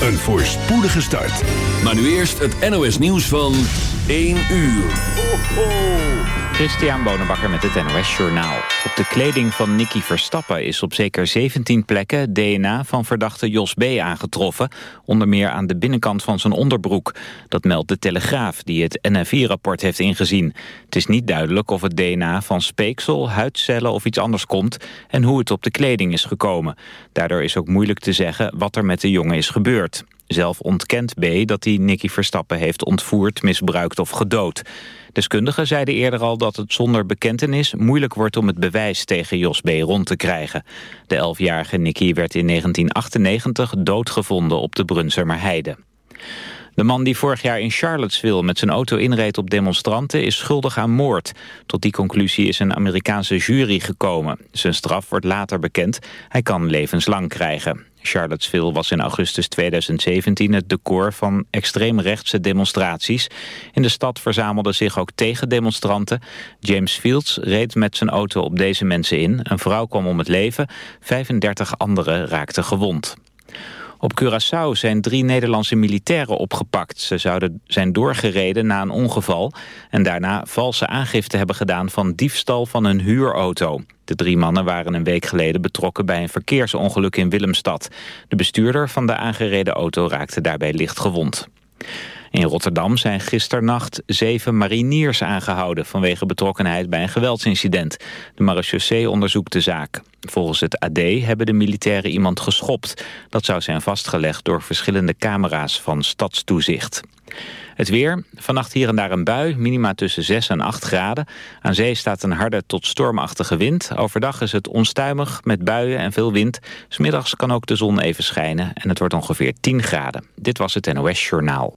Een voorspoedige start. Maar nu eerst het NOS nieuws van 1 uur. Christian Bonenbakker met het NOS Journaal. Op de kleding van Nicky Verstappen is op zeker 17 plekken DNA van verdachte Jos B. aangetroffen. Onder meer aan de binnenkant van zijn onderbroek. Dat meldt de Telegraaf die het NFI-rapport heeft ingezien. Het is niet duidelijk of het DNA van speeksel, huidcellen of iets anders komt... en hoe het op de kleding is gekomen. Daardoor is ook moeilijk te zeggen wat er met de jongen is gebeurd. Zelf ontkent B. dat hij Nicky Verstappen heeft ontvoerd, misbruikt of gedood. Deskundigen zeiden eerder al dat het zonder bekentenis moeilijk wordt om het bewijs tegen Jos B. rond te krijgen. De elfjarige Nicky werd in 1998 doodgevonden op de Brunsumer Heide. De man die vorig jaar in Charlottesville met zijn auto inreed op demonstranten is schuldig aan moord. Tot die conclusie is een Amerikaanse jury gekomen. Zijn straf wordt later bekend. Hij kan levenslang krijgen. Charlottesville was in augustus 2017 het decor van extreemrechtse demonstraties. In de stad verzamelden zich ook tegendemonstranten. James Fields reed met zijn auto op deze mensen in. Een vrouw kwam om het leven, 35 anderen raakten gewond. Op Curaçao zijn drie Nederlandse militairen opgepakt. Ze zouden zijn doorgereden na een ongeval... en daarna valse aangifte hebben gedaan van diefstal van een huurauto. De drie mannen waren een week geleden betrokken bij een verkeersongeluk in Willemstad. De bestuurder van de aangereden auto raakte daarbij licht gewond. In Rotterdam zijn gisternacht zeven mariniers aangehouden... vanwege betrokkenheid bij een geweldsincident. De marechaussee onderzoekt de zaak. Volgens het AD hebben de militairen iemand geschopt. Dat zou zijn vastgelegd door verschillende camera's van stadstoezicht. Het weer, vannacht hier en daar een bui, minima tussen 6 en 8 graden. Aan zee staat een harde tot stormachtige wind. Overdag is het onstuimig met buien en veel wind. Smiddags kan ook de zon even schijnen en het wordt ongeveer 10 graden. Dit was het NOS Journaal.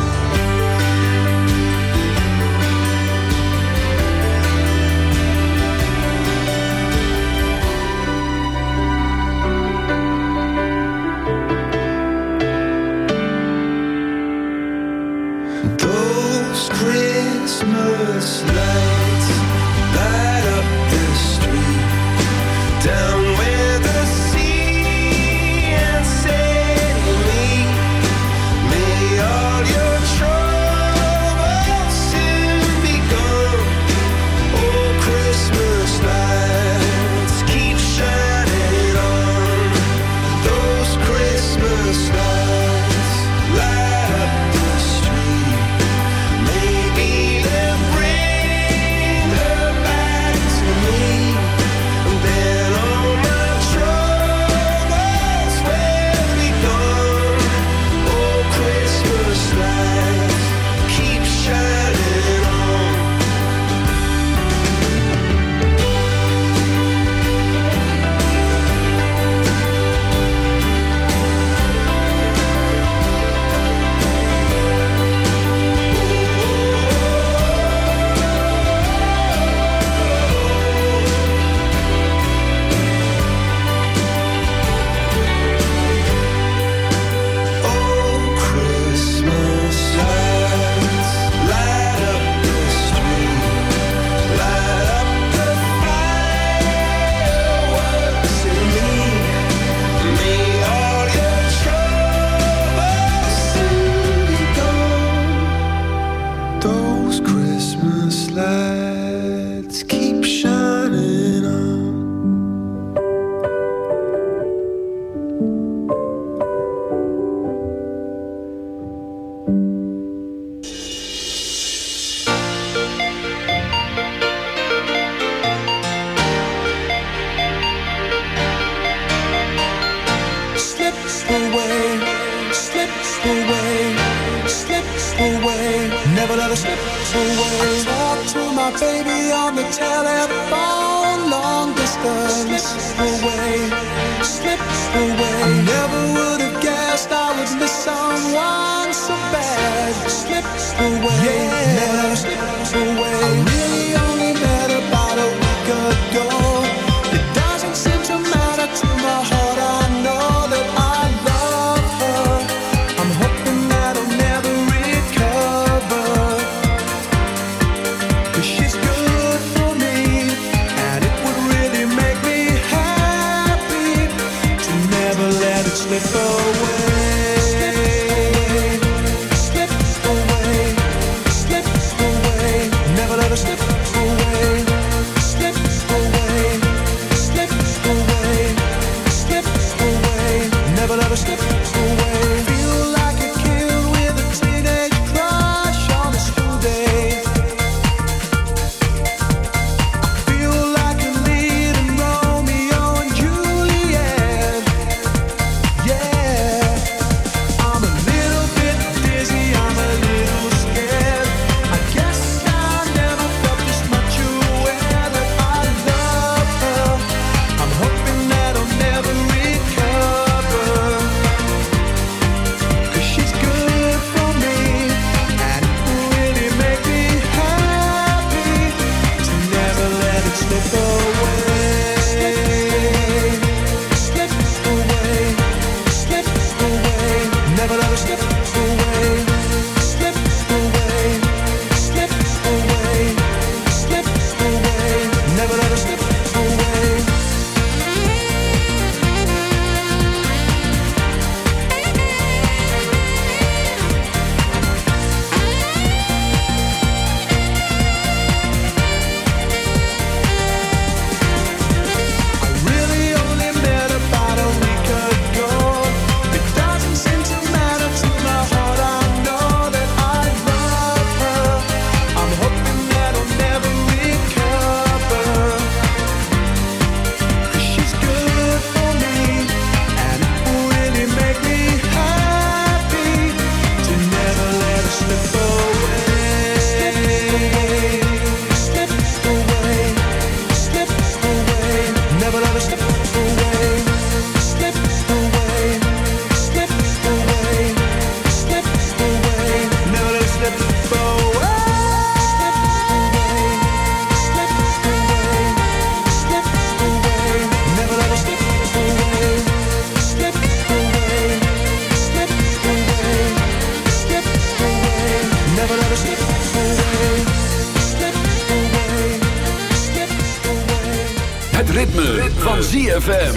ritme, ritme. van ZFM.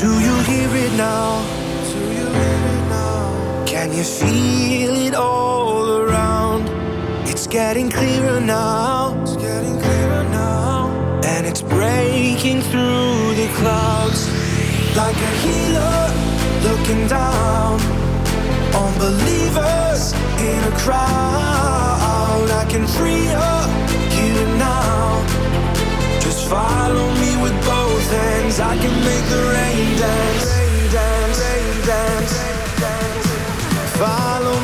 Do you hear it now? Do you hear it now? Can you feel it all around? It's getting clearer now. It's getting clearer now. And it's breaking through the clouds. Like a healer looking down Believers in a crowd. I can free up you now. Just follow me with both hands. I can make the rain dance. Rain dance, rain dance. Follow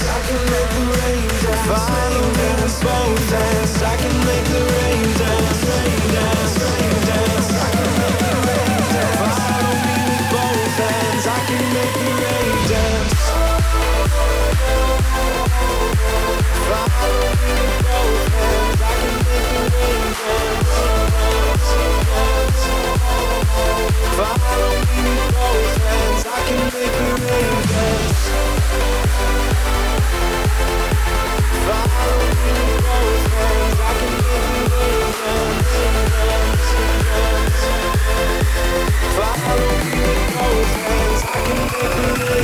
Finding both ends. I can make the rain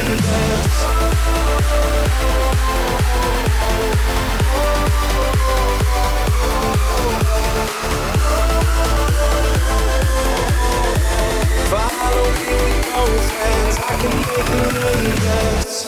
Follow me, no friends, I can make millions.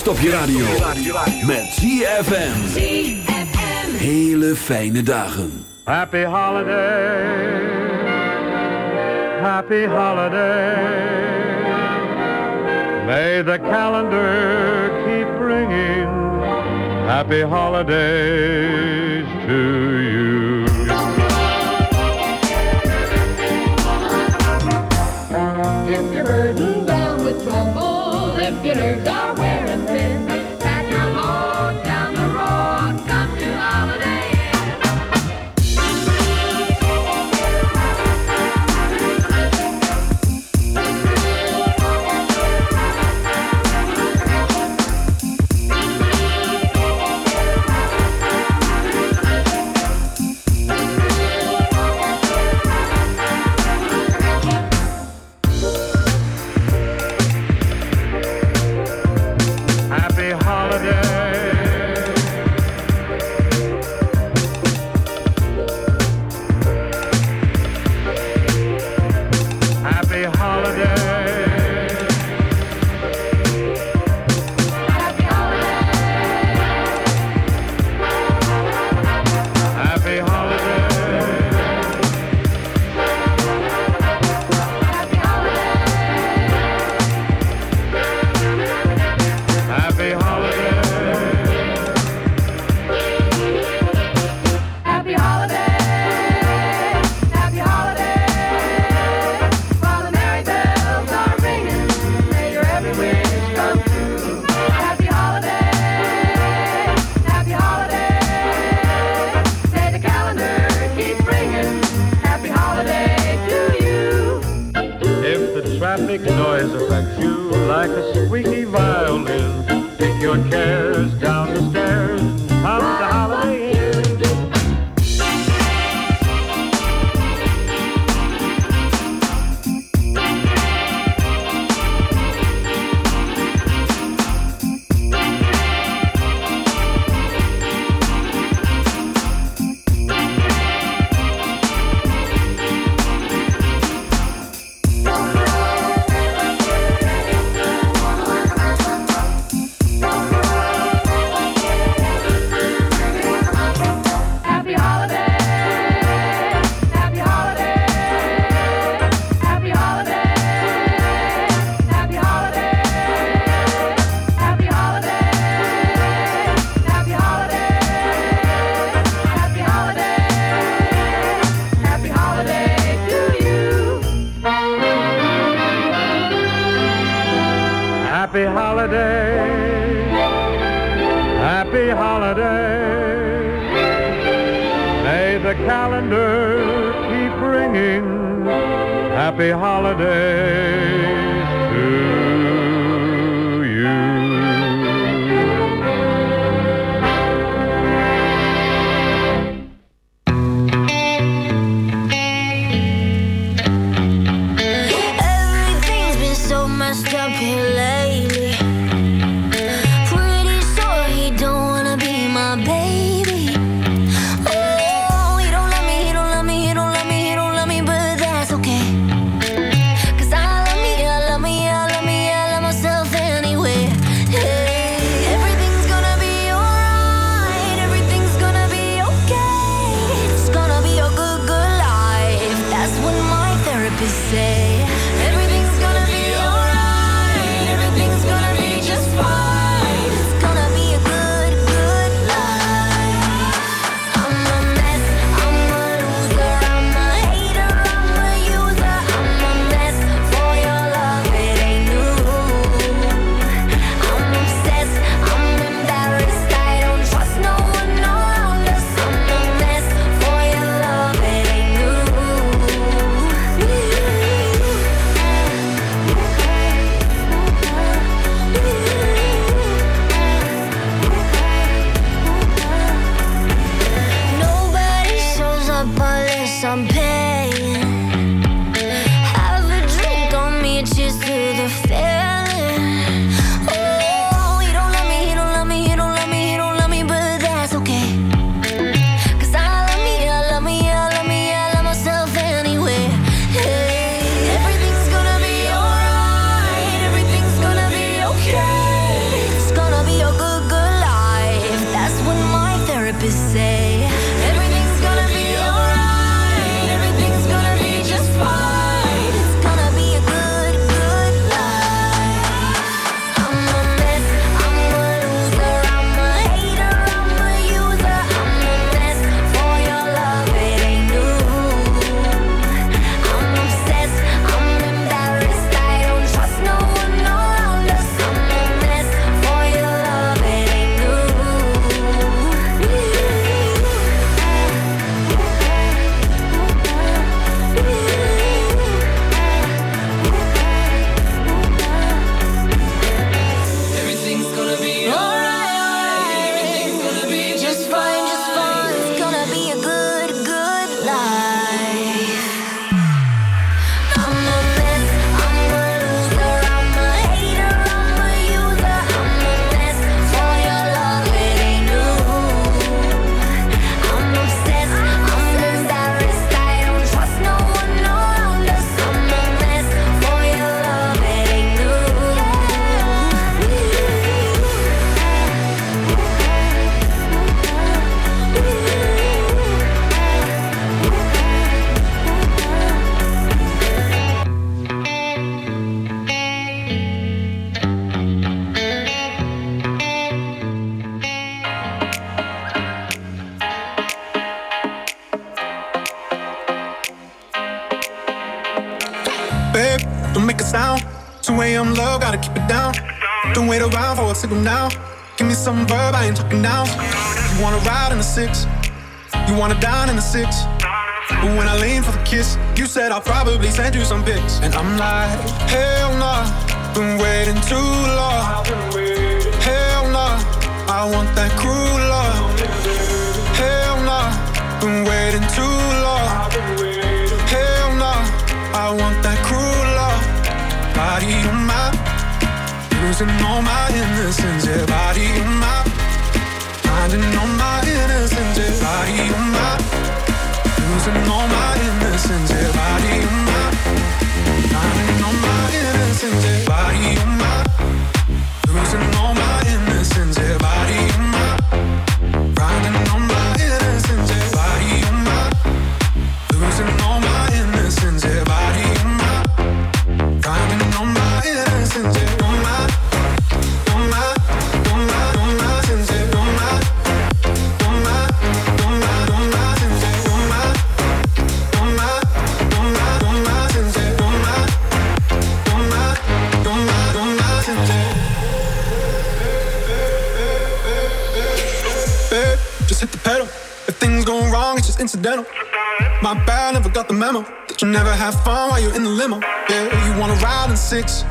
Stop je radio. Met ZFM. Hele fijne dagen. Happy holiday. Happy holiday. May the calendar keep bringing happy holidays to you. Probably send you some pics. And I'm like, hell nah, been waiting too long. Hell nah, I want that cruel love. Hell nah, been waiting too long. Hell nah, I want that cruel love. Body on my, losing all my innocence. Yeah, body on my, finding all my innocence. Yeah, body on my, losing all my innocence. Yeah, body memo that you never have fun while you're in the limo. Yeah, you wanna ride in six,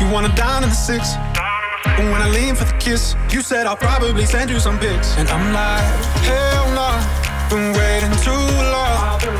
you wanna dine in the six. But when I lean for the kiss, you said I'll probably send you some pics. And I'm like, hell nah, been waiting too long.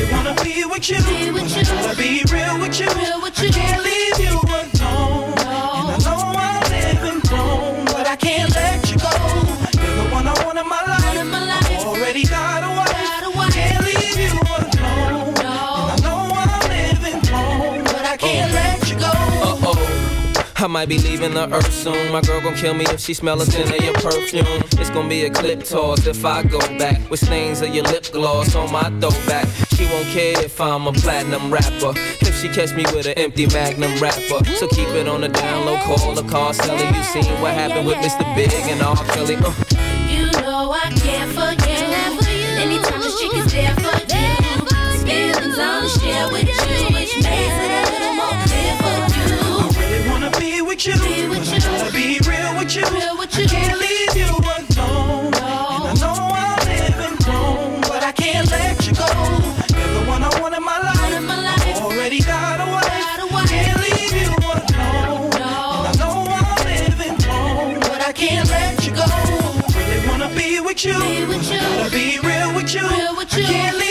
I really wanna be with you. Be with you. Wanna be real with you. Real with you. I can't might be leaving the earth soon. My girl gon' kill me if she smell a tin of your perfume. It's gonna be a clip toss if I go back with stains of your lip gloss on my throwback. She won't care if I'm a platinum rapper. If she catch me with an empty magnum wrapper. So keep it on the down low, call the car seller. You seen what happened with Mr. Big and R. Kelly. Uh. You know I care for you. Anytime the chick is there for you. Feelings I'll share with you, with you, Be with you. I gotta be real with you. Real with I can't leave you alone. And I know I'm living wrong, but I can't let you go. You're the one I want in my life. in my life. I already got a wife. Got a wife. Can't leave you alone. No. And I know I'm living wrong, but I can't let you go. Really wanna be with you. Be with but I you. gotta be real with you. Real with I can't leave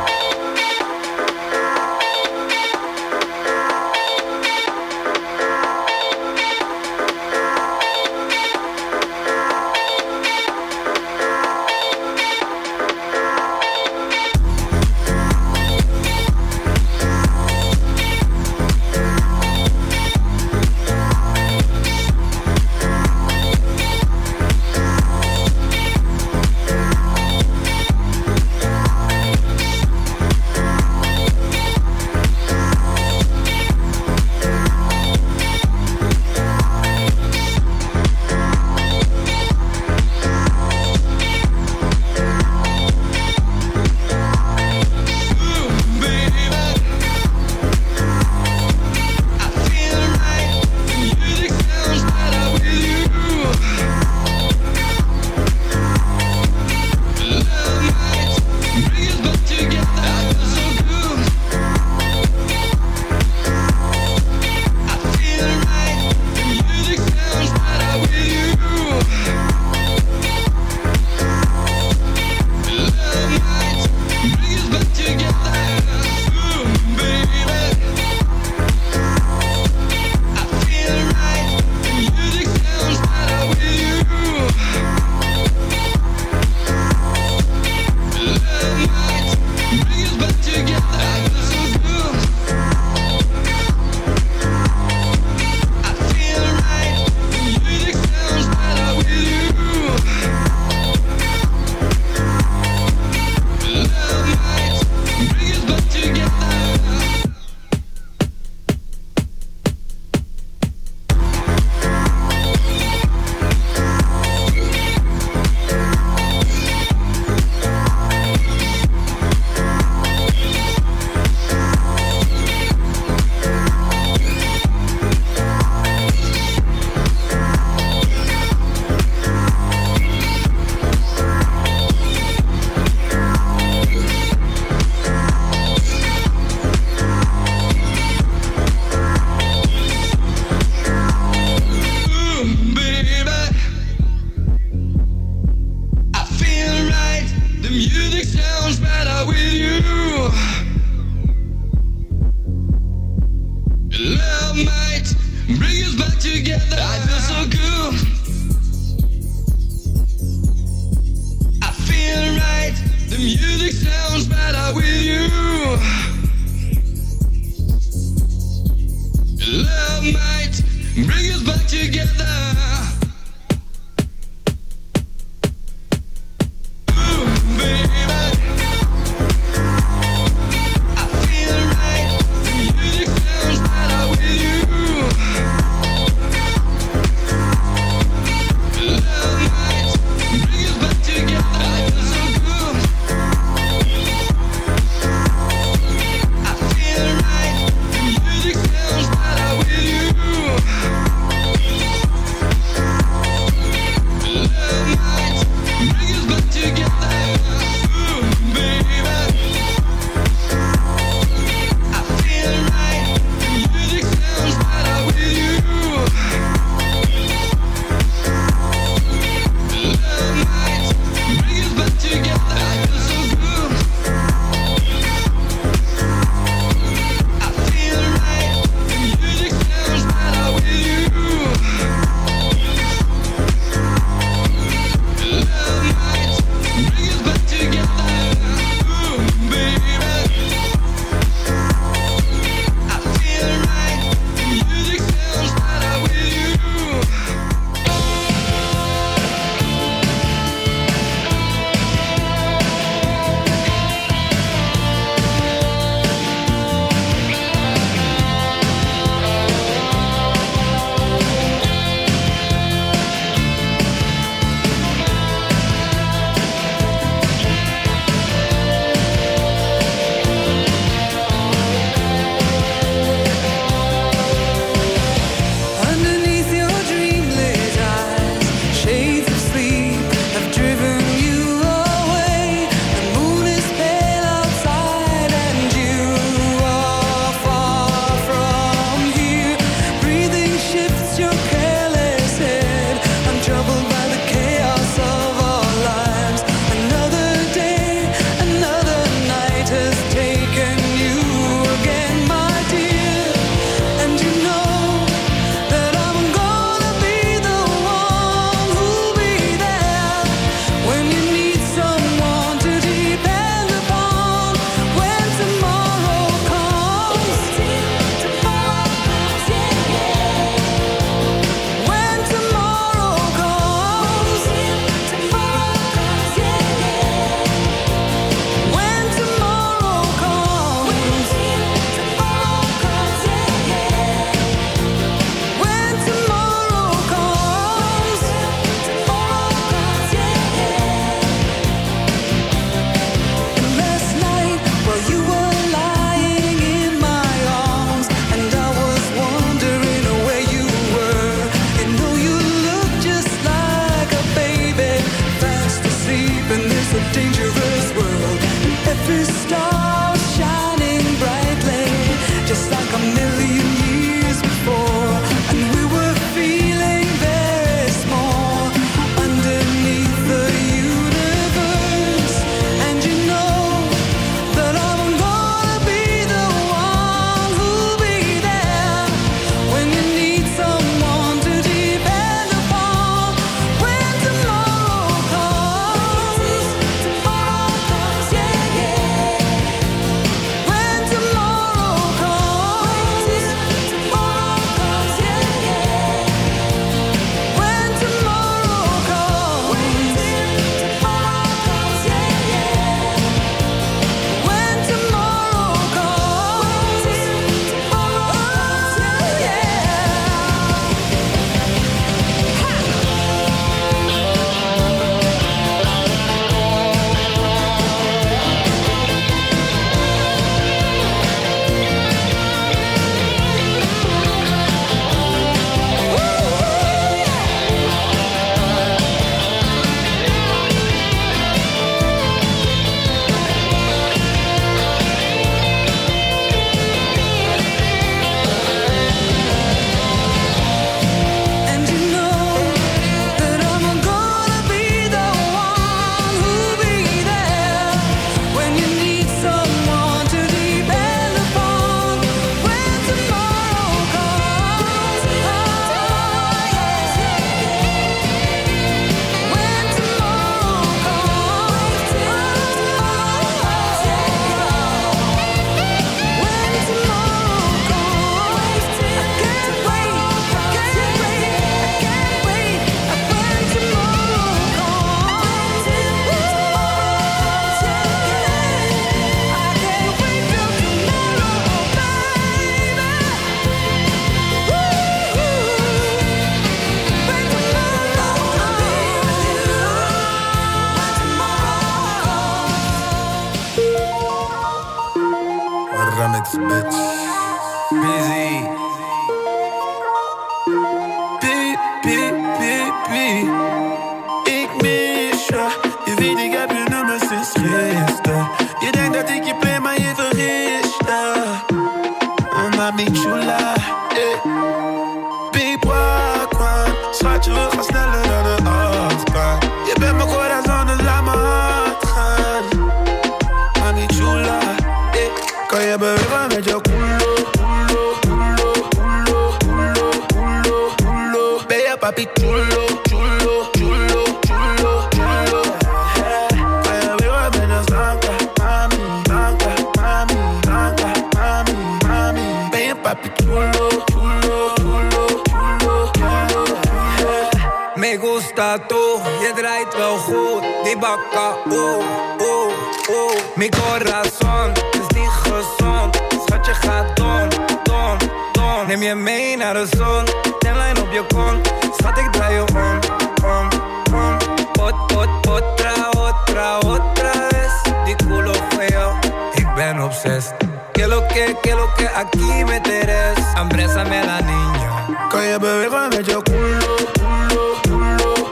Je mee naar de zon, tenlijn op je kont. Schat, ik draai je om, om, om. Ot, ot, otra, otra, otra vez. Die culo feo, ik ben obsessed. Que lo que, que lo que aquí me teres. Ambrésame la niña. Je bewegen met je culo, culo, culo,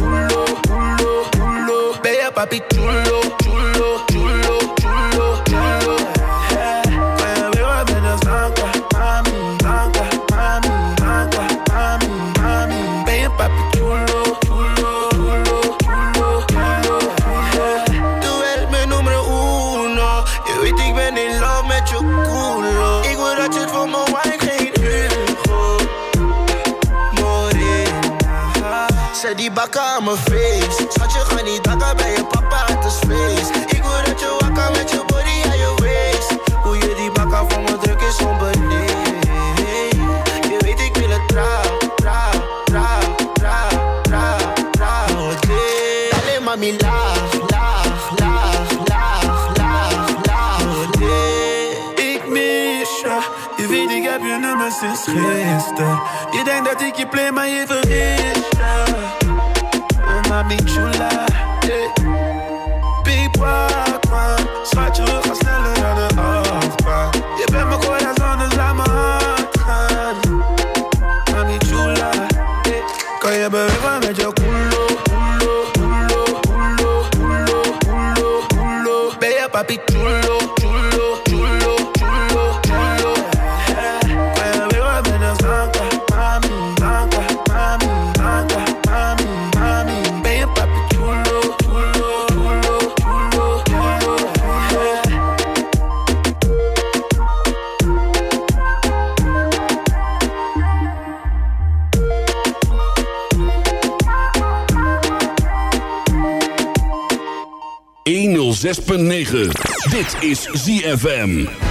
culo, culo, culo, je papi chulo, chulo, chulo, Bakken aan mijn face. Schatje, ga niet dakken bij je papa uit de space. Ik wil dat je wakker met je body aan je waist. Hoe je die bakken voor me druk is onbeleefd. Je weet ik wil het trouw, trouw, trouw, trouw, trouw, trouw. Dale mami laag, laag, laag, laag, laag, laag. Ik mis je, je weet ik heb je nummer sinds gisteren. Je denkt dat ik je play, maar je vergist je. Oh, mami chula, Dit is ZFM.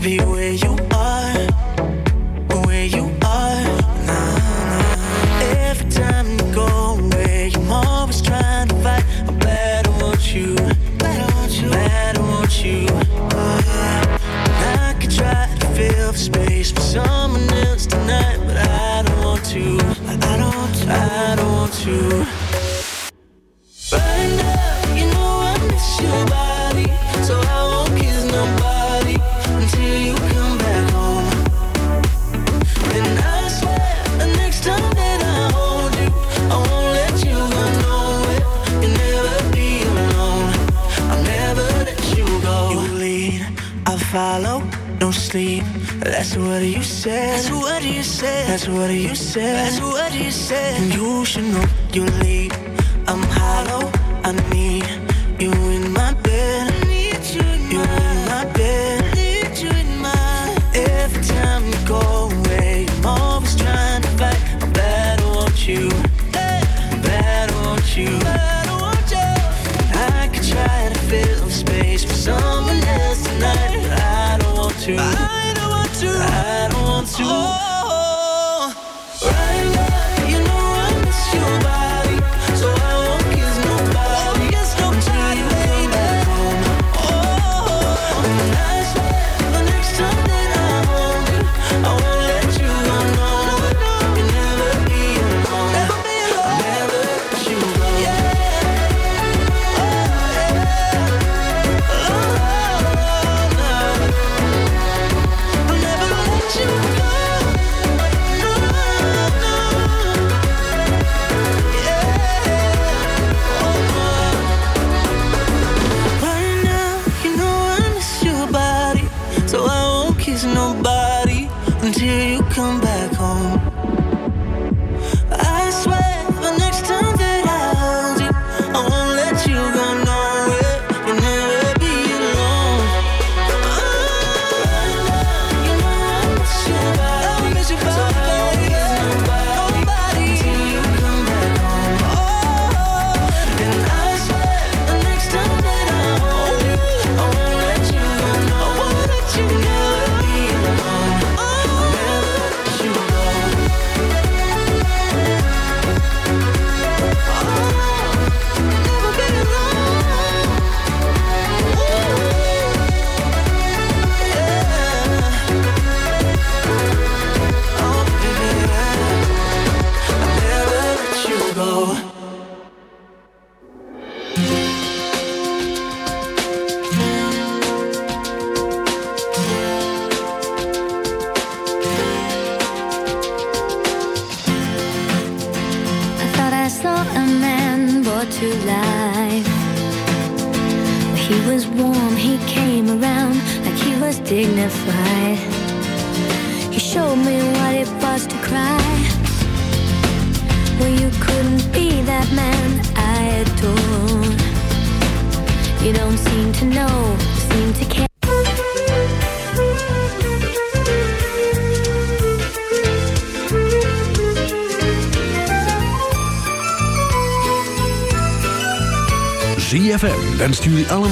Be where you